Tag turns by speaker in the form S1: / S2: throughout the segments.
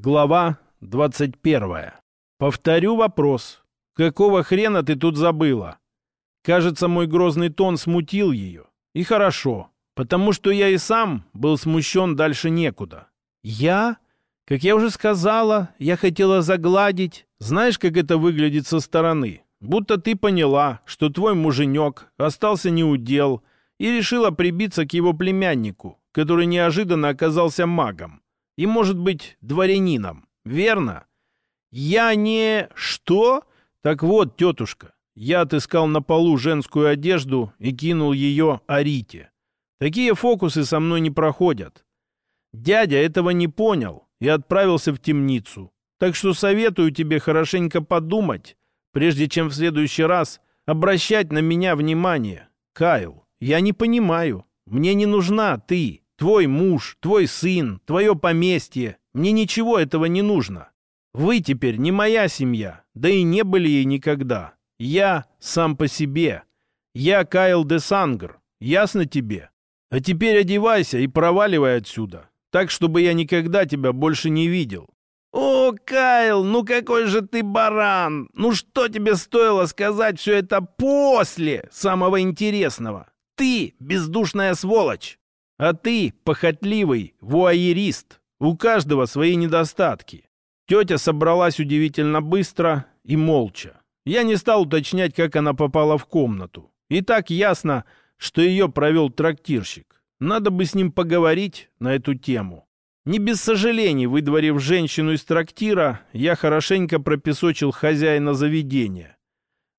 S1: Глава 21. Повторю вопрос. Какого хрена ты тут забыла? Кажется, мой грозный тон смутил ее. И хорошо, потому что я и сам был смущен дальше некуда. Я? Как я уже сказала, я хотела загладить. Знаешь, как это выглядит со стороны? Будто ты поняла, что твой муженек остался неудел и решила прибиться к его племяннику, который неожиданно оказался магом и, может быть, дворянином. Верно? Я не... Что? Так вот, тетушка, я отыскал на полу женскую одежду и кинул ее Арите. Такие фокусы со мной не проходят. Дядя этого не понял и отправился в темницу. Так что советую тебе хорошенько подумать, прежде чем в следующий раз обращать на меня внимание. Кайл, я не понимаю. Мне не нужна ты. Твой муж, твой сын, твое поместье. Мне ничего этого не нужно. Вы теперь не моя семья, да и не были ей никогда. Я сам по себе. Я Кайл де Сангр. Ясно тебе? А теперь одевайся и проваливай отсюда. Так, чтобы я никогда тебя больше не видел. «О, Кайл, ну какой же ты баран! Ну что тебе стоило сказать все это после самого интересного? Ты бездушная сволочь!» А ты похотливый вуайерист. У каждого свои недостатки. Тетя собралась удивительно быстро и молча. Я не стал уточнять, как она попала в комнату. И так ясно, что ее провел трактирщик. Надо бы с ним поговорить на эту тему. Не без сожалений, выдворив женщину из трактира, я хорошенько пропесочил хозяина заведения.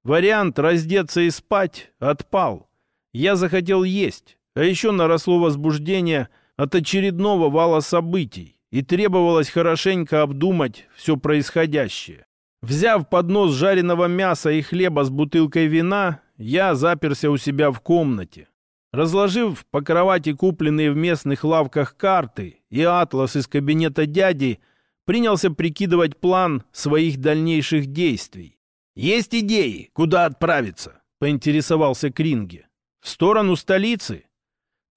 S1: Вариант раздеться и спать отпал. Я захотел есть, а еще наросло возбуждение от очередного вала событий, и требовалось хорошенько обдумать все происходящее. Взяв поднос жареного мяса и хлеба с бутылкой вина, я заперся у себя в комнате. Разложив по кровати купленные в местных лавках карты и атлас из кабинета дяди, принялся прикидывать план своих дальнейших действий. «Есть идеи, куда отправиться?» — поинтересовался Кринге. «В сторону столицы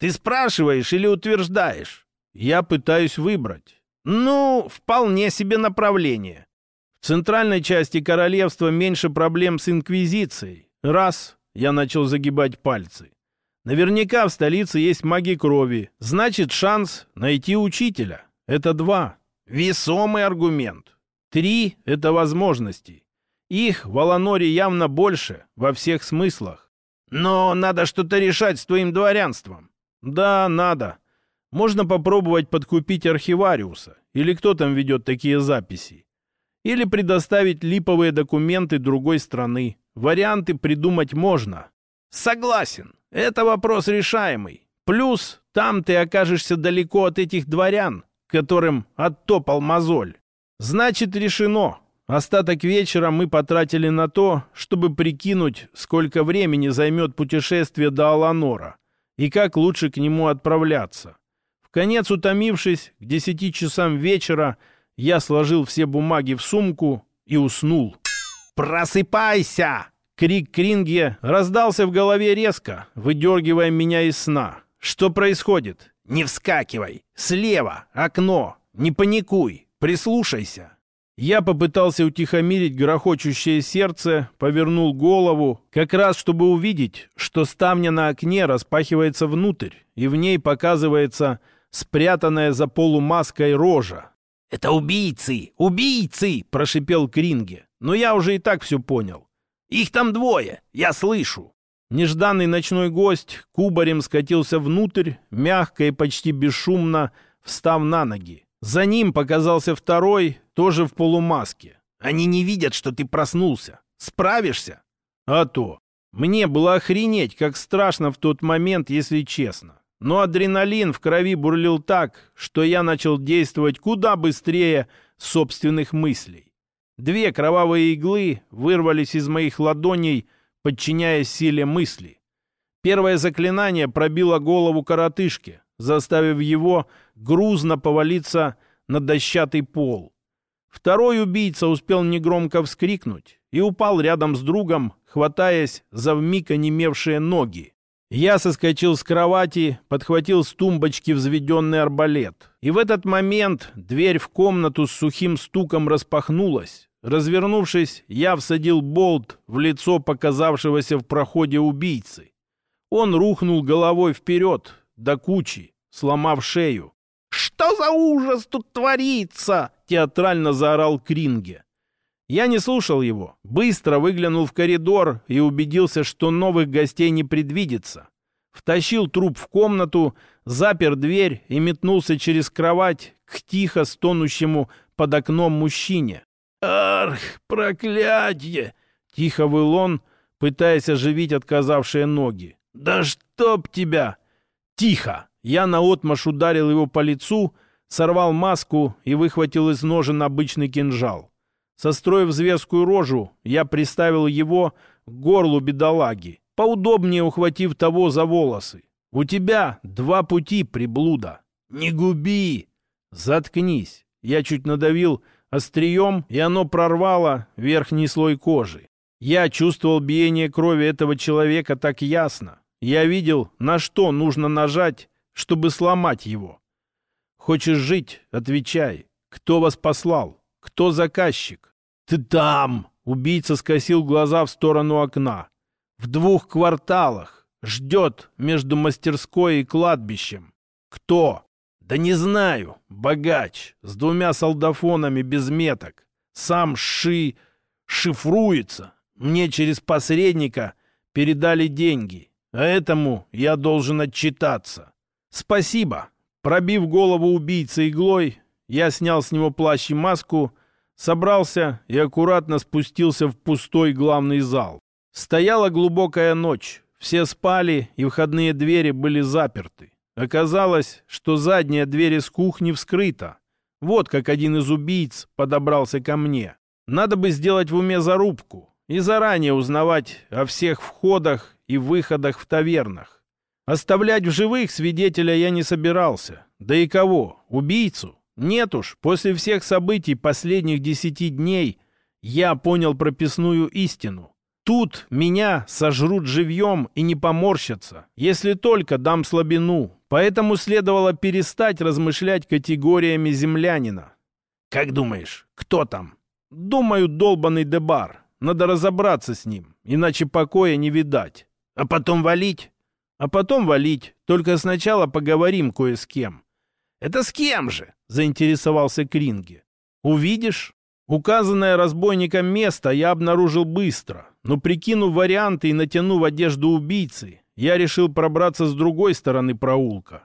S1: ты спрашиваешь или утверждаешь? Я пытаюсь выбрать. Ну, вполне себе направление. В центральной части королевства меньше проблем с инквизицией. Раз, я начал загибать пальцы. Наверняка в столице есть маги крови. Значит, шанс найти учителя. Это два. Весомый аргумент. Три — это возможности. Их в Аланоре явно больше, во всех смыслах. Но надо что-то решать с твоим дворянством. Да, надо. Можно попробовать подкупить архивариуса, или кто там ведет такие записи. Или предоставить липовые документы другой страны. Варианты придумать можно. Согласен, это вопрос решаемый. Плюс там ты окажешься далеко от этих дворян, которым оттопал мозоль. Значит, решено. Остаток вечера мы потратили на то, чтобы прикинуть, сколько времени займет путешествие до Аланора и как лучше к нему отправляться. В конец утомившись, к десяти часам вечера я сложил все бумаги в сумку и уснул. «Просыпайся!» Крик Кринге раздался в голове резко, выдергивая меня из сна. «Что происходит?» «Не вскакивай! Слева! Окно! Не паникуй! Прислушайся!» Я попытался утихомирить грохочущее сердце, повернул голову, как раз чтобы увидеть, что ставня на окне распахивается внутрь, и в ней показывается спрятанная за полумаской рожа. «Это убийцы! Убийцы!» — прошипел Кринге. Но я уже и так все понял. «Их там двое! Я слышу!» Нежданный ночной гость кубарем скатился внутрь, мягко и почти бесшумно встав на ноги. За ним показался второй, тоже в полумаске. Они не видят, что ты проснулся. Справишься? А то. Мне было охренеть, как страшно в тот момент, если честно. Но адреналин в крови бурлил так, что я начал действовать куда быстрее собственных мыслей. Две кровавые иглы вырвались из моих ладоней, подчиняясь силе мысли. Первое заклинание пробило голову коротышке, заставив его грузно повалиться на дощатый пол. Второй убийца успел негромко вскрикнуть и упал рядом с другом, хватаясь за вмиг онемевшие ноги. Я соскочил с кровати, подхватил с тумбочки взведенный арбалет. И в этот момент дверь в комнату с сухим стуком распахнулась. Развернувшись, я всадил болт в лицо показавшегося в проходе убийцы. Он рухнул головой вперед, до кучи, сломав шею. «Что за ужас тут творится?» — театрально заорал Кринге. Я не слушал его, быстро выглянул в коридор и убедился, что новых гостей не предвидится. Втащил труп в комнату, запер дверь и метнулся через кровать к тихо стонущему под окном мужчине. «Арх, проклятье!» — тихо выл он, пытаясь оживить отказавшие ноги. «Да чтоб тебя!» «Тихо!» Я наотмашь ударил его по лицу, сорвал маску и выхватил из ножен обычный кинжал. Состроив зверскую рожу, я приставил его к горлу бедолаги, поудобнее ухватив того за волосы. «У тебя два пути, приблуда. Не губи!» «Заткнись!» Я чуть надавил острием, и оно прорвало верхний слой кожи. Я чувствовал биение крови этого человека так ясно. Я видел, на что нужно нажать, чтобы сломать его. Хочешь жить? Отвечай. Кто вас послал? Кто заказчик? «Ты там!» — убийца скосил глаза в сторону окна. «В двух кварталах. Ждет между мастерской и кладбищем. Кто?» «Да не знаю. Богач. С двумя солдафонами без меток. Сам Ши... шифруется. Мне через посредника передали деньги. А этому я должен отчитаться. Спасибо. Пробив голову убийцы иглой, я снял с него плащ и маску собрался и аккуратно спустился в пустой главный зал. Стояла глубокая ночь, все спали, и входные двери были заперты. Оказалось, что задняя дверь из кухни вскрыта. Вот как один из убийц подобрался ко мне. Надо бы сделать в уме зарубку и заранее узнавать о всех входах и выходах в тавернах. Оставлять в живых свидетеля я не собирался. Да и кого? Убийцу? Нет уж, после всех событий последних десяти дней я понял прописную истину. Тут меня сожрут живьем и не поморщатся, если только дам слабину. Поэтому следовало перестать размышлять категориями землянина. Как думаешь, кто там? Думаю, долбанный Дебар. Надо разобраться с ним, иначе покоя не видать. А потом валить? А потом валить. Только сначала поговорим кое с кем. Это с кем же? заинтересовался Кринги. «Увидишь?» Указанное разбойником место я обнаружил быстро, но прикинув варианты и натянув одежду убийцы, я решил пробраться с другой стороны проулка.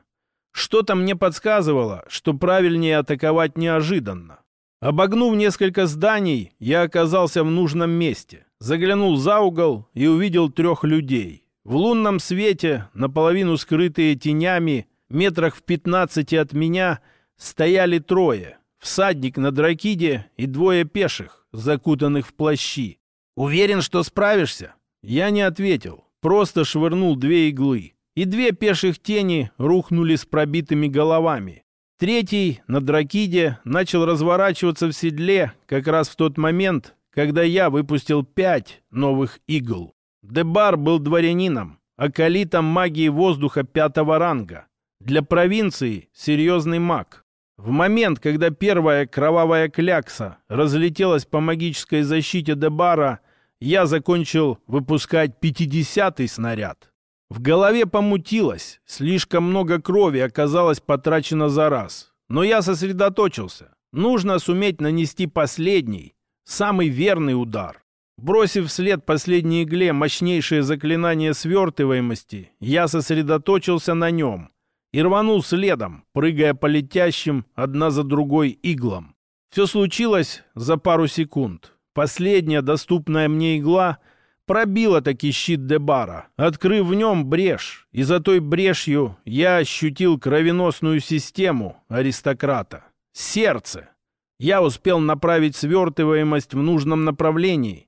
S1: Что-то мне подсказывало, что правильнее атаковать неожиданно. Обогнув несколько зданий, я оказался в нужном месте. Заглянул за угол и увидел трех людей. В лунном свете, наполовину скрытые тенями, метрах в пятнадцати от меня – стояли трое. Всадник на дракиде и двое пеших, закутанных в плащи. «Уверен, что справишься?» Я не ответил, просто швырнул две иглы. И две пеших тени рухнули с пробитыми головами. Третий на дракиде начал разворачиваться в седле как раз в тот момент, когда я выпустил пять новых игл. Дебар был дворянином, акалитом магии воздуха пятого ранга. Для провинции серьезный маг. В момент, когда первая кровавая клякса разлетелась по магической защите Дебара, я закончил выпускать пятидесятый снаряд. В голове помутилось, слишком много крови оказалось потрачено за раз. Но я сосредоточился. Нужно суметь нанести последний, самый верный удар. Бросив вслед последней игле мощнейшее заклинание свертываемости, я сосредоточился на нем — и рванул следом, прыгая по летящим одна за другой иглам. Все случилось за пару секунд. Последняя доступная мне игла пробила таки щит Дебара, открыв в нем брешь, и за той брешью я ощутил кровеносную систему аристократа. Сердце. Я успел направить свертываемость в нужном направлении.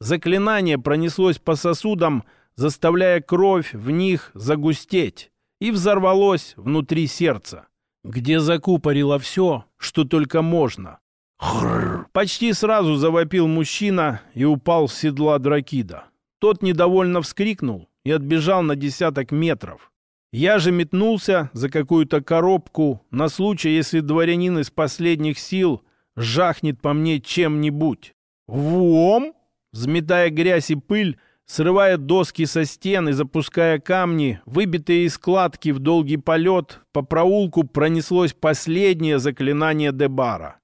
S1: Заклинание пронеслось по сосудам, заставляя кровь в них загустеть и взорвалось внутри сердца, где закупорило все, что только можно. Хрррр! Почти сразу завопил мужчина и упал с седла дракида. Тот недовольно вскрикнул и отбежал на десяток метров. Я же метнулся за какую-то коробку на случай, если дворянин из последних сил жахнет по мне чем-нибудь. Вом! Взметая грязь и пыль, срывая доски со стен и запуская камни, выбитые из складки в долгий полет, по проулку пронеслось последнее заклинание Дебара.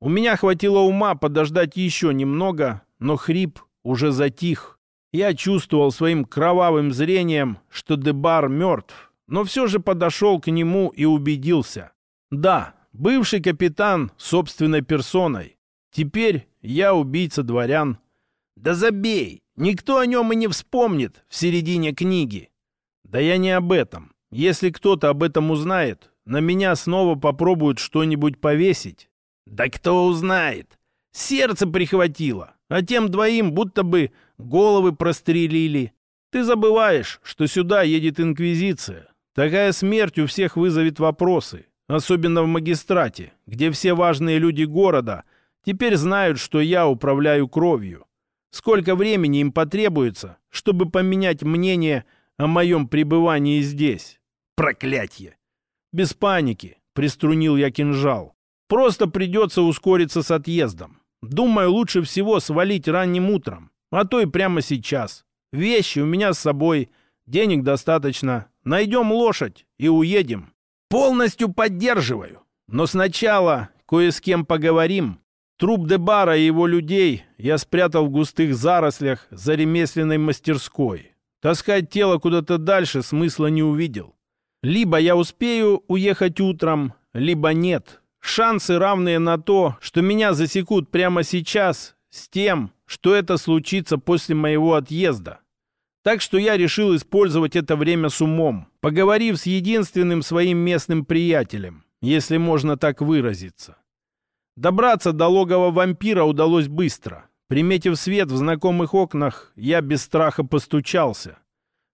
S1: У меня хватило ума подождать еще немного, но хрип уже затих. Я чувствовал своим кровавым зрением, что Дебар мертв, но все же подошел к нему и убедился. Да, бывший капитан собственной персоной. Теперь я убийца дворян. Да забей! Никто о нем и не вспомнит в середине книги. Да я не об этом. Если кто-то об этом узнает, на меня снова попробуют что-нибудь повесить. Да кто узнает? Сердце прихватило, а тем двоим будто бы головы прострелили. Ты забываешь, что сюда едет инквизиция. Такая смерть у всех вызовет вопросы, особенно в магистрате, где все важные люди города теперь знают, что я управляю кровью. Сколько времени им потребуется, чтобы поменять мнение о моем пребывании здесь? Проклятье! Без паники, приструнил я кинжал. Просто придется ускориться с отъездом. Думаю, лучше всего свалить ранним утром, а то и прямо сейчас. Вещи у меня с собой, денег достаточно. Найдем лошадь и уедем. Полностью поддерживаю. Но сначала кое с кем поговорим. Труп Дебара и его людей я спрятал в густых зарослях за ремесленной мастерской. Таскать тело куда-то дальше смысла не увидел. Либо я успею уехать утром, либо нет. Шансы равные на то, что меня засекут прямо сейчас, с тем, что это случится после моего отъезда. Так что я решил использовать это время с умом, поговорив с единственным своим местным приятелем, если можно так выразиться. Добраться до логова вампира удалось быстро. Приметив свет в знакомых окнах, я без страха постучался.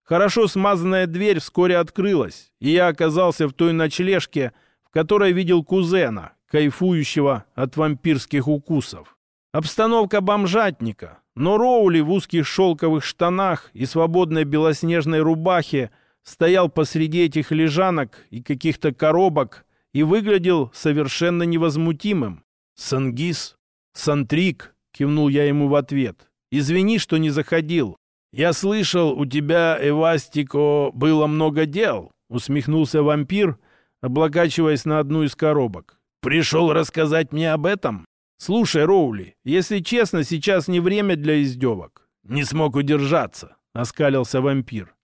S1: Хорошо смазанная дверь вскоре открылась, и я оказался в той ночлежке, в которой видел кузена, кайфующего от вампирских укусов. Обстановка бомжатника, но Роули в узких шелковых штанах и свободной белоснежной рубахе стоял посреди этих лежанок и каких-то коробок и выглядел совершенно невозмутимым. «Сангис? Сантрик?» — кивнул я ему в ответ. «Извини, что не заходил. Я слышал, у тебя, Эвастико, было много дел», — усмехнулся вампир, облокачиваясь на одну из коробок. «Пришел рассказать мне об этом?» «Слушай, Роули, если честно, сейчас не время для издевок». «Не смог удержаться», — оскалился вампир.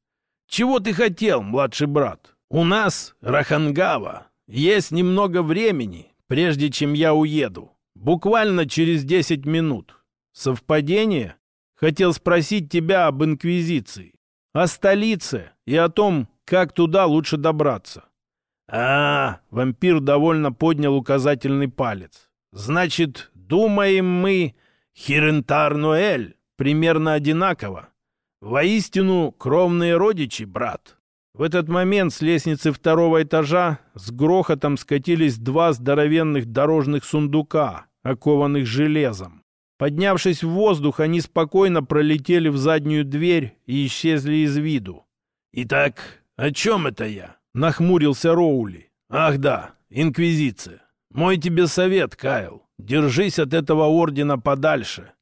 S1: «Чего ты хотел, младший брат? У нас, Рахангава, есть немного времени, прежде чем я уеду. Буквально через десять минут. Совпадение? Хотел спросить тебя об Инквизиции, о столице и о том, как туда лучше добраться. А, вампир довольно поднял указательный палец. Значит, думаем мы, Хирентар-Ноэль, примерно одинаково. Воистину, кровные родичи, брат. В этот момент с лестницы второго этажа с грохотом скатились два здоровенных дорожных сундука, окованных железом. Поднявшись в воздух, они спокойно пролетели в заднюю дверь и исчезли из виду. «Итак, о чем это я?» — нахмурился Роули. «Ах да, Инквизиция. Мой тебе совет, Кайл. Держись от этого ордена подальше.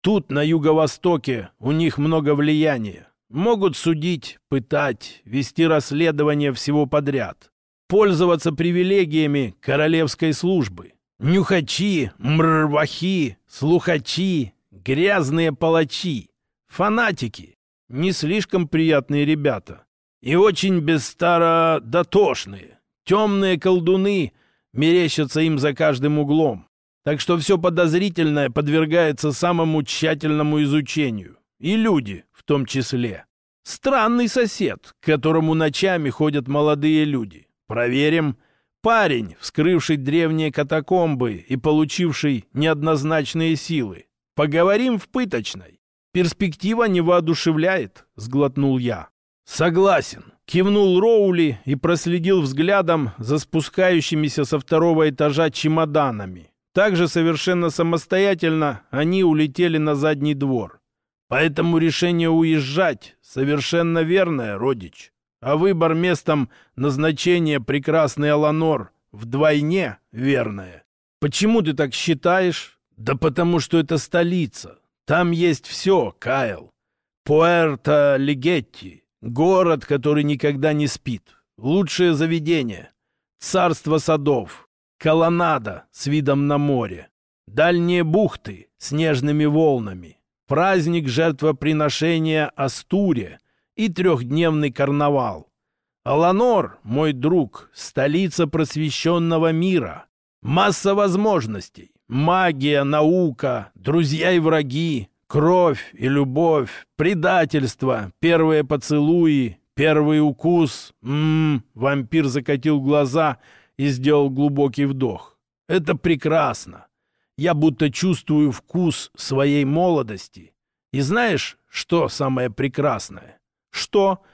S1: Тут, на юго-востоке, у них много влияния. Могут судить, пытать, вести расследование всего подряд. Пользоваться привилегиями королевской службы. Нюхачи, мрвахи, слухачи, грязные палачи. Фанатики. Не слишком приятные ребята. И очень бесстародотошные. Темные колдуны мерещатся им за каждым углом. Так что все подозрительное подвергается самому тщательному изучению. И люди в том числе. Странный сосед, к которому ночами ходят молодые люди. Проверим. Парень, вскрывший древние катакомбы и получивший неоднозначные силы. Поговорим в пыточной. Перспектива не воодушевляет, сглотнул я. Согласен. Кивнул Роули и проследил взглядом за спускающимися со второго этажа чемоданами. Также совершенно самостоятельно они улетели на задний двор. Поэтому решение уезжать совершенно верное, родич. А выбор местом назначения прекрасный Аланор вдвойне верное. Почему ты так считаешь? Да потому что это столица. Там есть все, Кайл. Пуэрто-Легетти. Город, который никогда не спит. Лучшее заведение. Царство садов. Колоннада с видом на море. Дальние бухты с нежными волнами. Праздник жертвоприношения Астуре и трехдневный карнавал. Аланор, мой друг, столица просвещенного мира. Масса возможностей. Магия, наука, друзья и враги, кровь и любовь, предательство, первые поцелуи, первый укус. Ммм, вампир закатил глаза и сделал глубокий вдох. Это прекрасно. Я будто чувствую вкус своей молодости. И знаешь, что самое прекрасное? Что?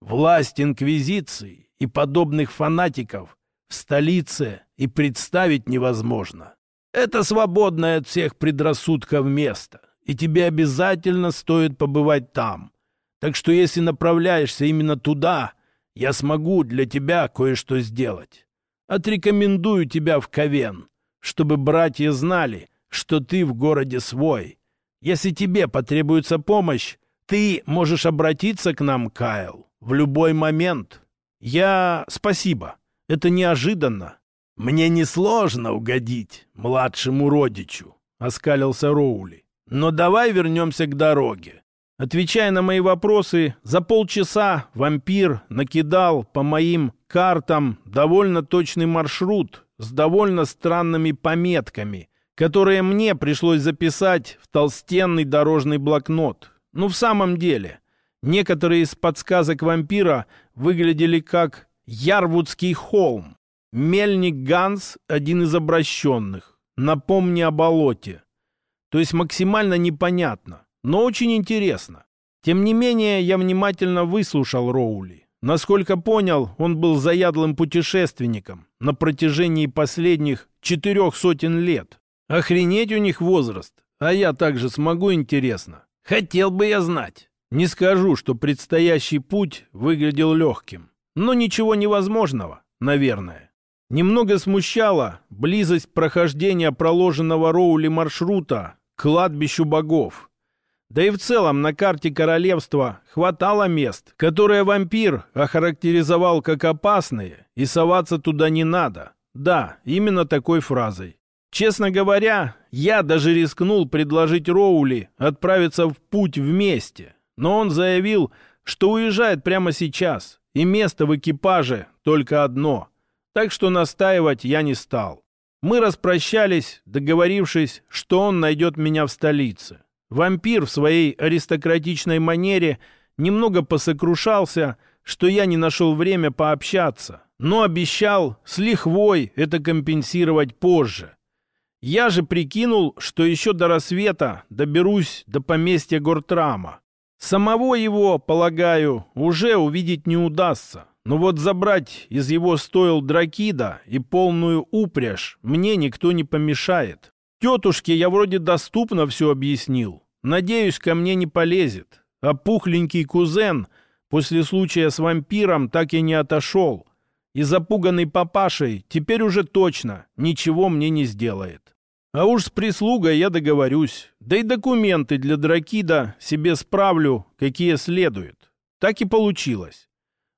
S1: Власть инквизиции и подобных фанатиков в столице и представить невозможно. Это свободное от всех предрассудков место, и тебе обязательно стоит побывать там. Так что если направляешься именно туда, я смогу для тебя кое-что сделать. Отрекомендую тебя в Ковен, чтобы братья знали, что ты в городе свой. Если тебе потребуется помощь, ты можешь обратиться к нам, Кайл, в любой момент. Я... Спасибо. Это неожиданно. «Мне несложно угодить младшему родичу», — оскалился Роули. «Но давай вернемся к дороге». Отвечая на мои вопросы, за полчаса вампир накидал по моим картам довольно точный маршрут с довольно странными пометками, которые мне пришлось записать в толстенный дорожный блокнот. Ну, в самом деле, некоторые из подсказок вампира выглядели как Ярвудский холм, Мельник Ганс — один из обращенных. Напомни о болоте. То есть максимально непонятно, но очень интересно. Тем не менее, я внимательно выслушал Роули. Насколько понял, он был заядлым путешественником на протяжении последних четырех сотен лет. Охренеть у них возраст. А я также смогу, интересно. Хотел бы я знать. Не скажу, что предстоящий путь выглядел легким. Но ничего невозможного, наверное. Немного смущала близость прохождения проложенного Роули маршрута к кладбищу богов. Да и в целом на карте королевства хватало мест, которые вампир охарактеризовал как опасные, и соваться туда не надо. Да, именно такой фразой. Честно говоря, я даже рискнул предложить Роули отправиться в путь вместе, но он заявил, что уезжает прямо сейчас, и место в экипаже только одно — так что настаивать я не стал. Мы распрощались, договорившись, что он найдет меня в столице. Вампир в своей аристократичной манере немного посокрушался, что я не нашел время пообщаться, но обещал с лихвой это компенсировать позже. Я же прикинул, что еще до рассвета доберусь до поместья Гортрама. Самого его, полагаю, уже увидеть не удастся. Но вот забрать из его стоил дракида и полную упряжь мне никто не помешает. Тетушке я вроде доступно все объяснил. Надеюсь, ко мне не полезет. А пухленький кузен после случая с вампиром так и не отошел. И запуганный папашей теперь уже точно ничего мне не сделает. А уж с прислугой я договорюсь. Да и документы для дракида себе справлю, какие следует. Так и получилось.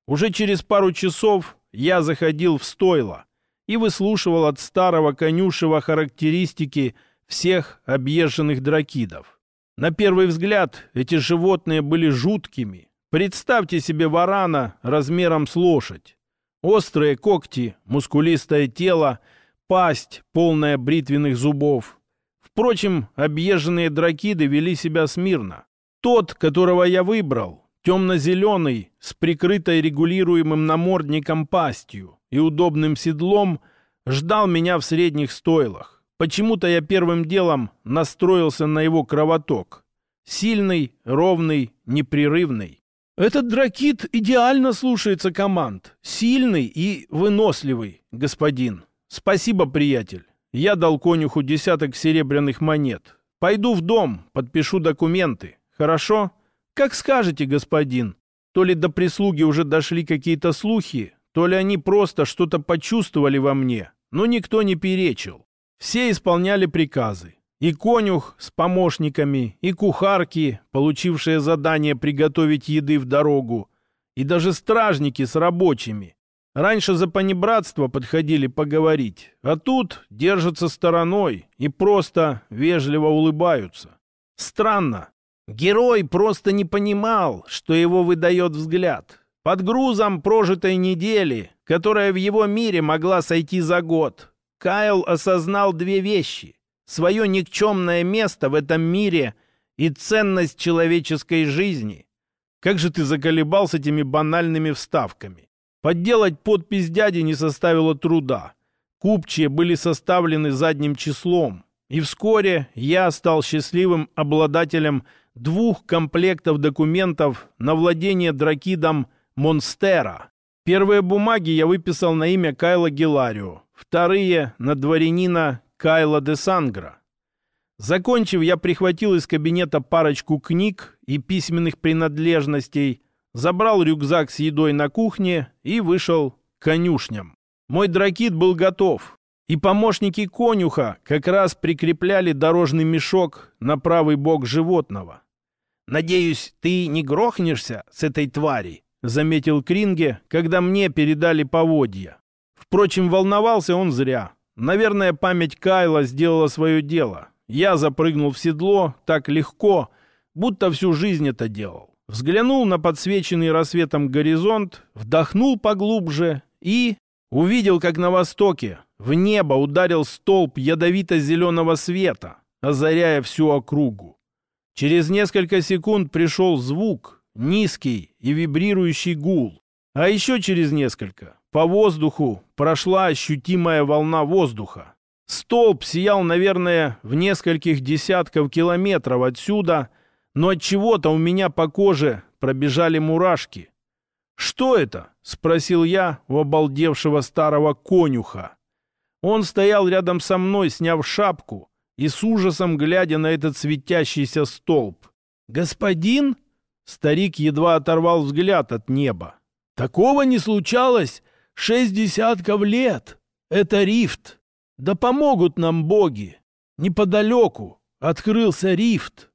S1: Уже через пару часов я заходил в стойло и выслушивал от старого конюшева характеристики всех объезженных дракидов. На первый взгляд эти животные были жуткими. Представьте себе варана размером с лошадь. Острые когти, мускулистое тело, пасть, полная бритвенных зубов. Впрочем, объезженные дракиды вели себя смирно. Тот, которого я выбрал, темно-зеленый, с прикрытой регулируемым намордником пастью и удобным седлом, ждал меня в средних стойлах. Почему-то я первым делом настроился на его кровоток. Сильный, ровный, непрерывный. Этот дракит идеально слушается команд. Сильный и выносливый, господин. Спасибо, приятель. Я дал конюху десяток серебряных монет. Пойду в дом, подпишу документы. хорошо? Как скажете, господин. То ли до прислуги уже дошли какие-то слухи, то ли они просто что-то почувствовали во мне, но никто не перечил. Все исполняли приказы. И конюх с помощниками, и кухарки, получившие задание приготовить еды в дорогу, и даже стражники с рабочими. Раньше за понебратство подходили поговорить, а тут держатся стороной и просто вежливо улыбаются. Странно. Герой просто не понимал, что его выдает взгляд. Под грузом прожитой недели, которая в его мире могла сойти за год, Кайл осознал две вещи. Свое никчемное место в этом мире и ценность человеческой жизни. Как же ты заколебал с этими банальными вставками? Подделать подпись дяди не составило труда. Купчие были составлены задним числом. И вскоре я стал счастливым обладателем двух комплектов документов на владение дракидом Монстера. Первые бумаги я выписал на имя Кайла Геларио, вторые — на дворянина Кайла де Сангра. Закончив, я прихватил из кабинета парочку книг и письменных принадлежностей, забрал рюкзак с едой на кухне и вышел к конюшням. Мой дракит был готов, и помощники конюха как раз прикрепляли дорожный мешок на правый бок животного. «Надеюсь, ты не грохнешься с этой твари?» — заметил Кринге, когда мне передали поводья. Впрочем, волновался он зря. Наверное, память Кайла сделала свое дело. Я запрыгнул в седло так легко, будто всю жизнь это делал. Взглянул на подсвеченный рассветом горизонт, вдохнул поглубже и увидел, как на востоке в небо ударил столб ядовито-зеленого света, озаряя всю округу. Через несколько секунд пришел звук, низкий и вибрирующий гул. А еще через несколько по воздуху прошла ощутимая волна воздуха. Столб сиял, наверное, в нескольких десятков километров отсюда — но от чего-то у меня по коже пробежали мурашки. «Что это?» — спросил я у обалдевшего старого конюха. Он стоял рядом со мной, сняв шапку и с ужасом глядя на этот светящийся столб. «Господин?» — старик едва оторвал взгляд от неба. «Такого не случалось шесть десятков лет. Это рифт. Да помогут нам боги. Неподалеку открылся рифт».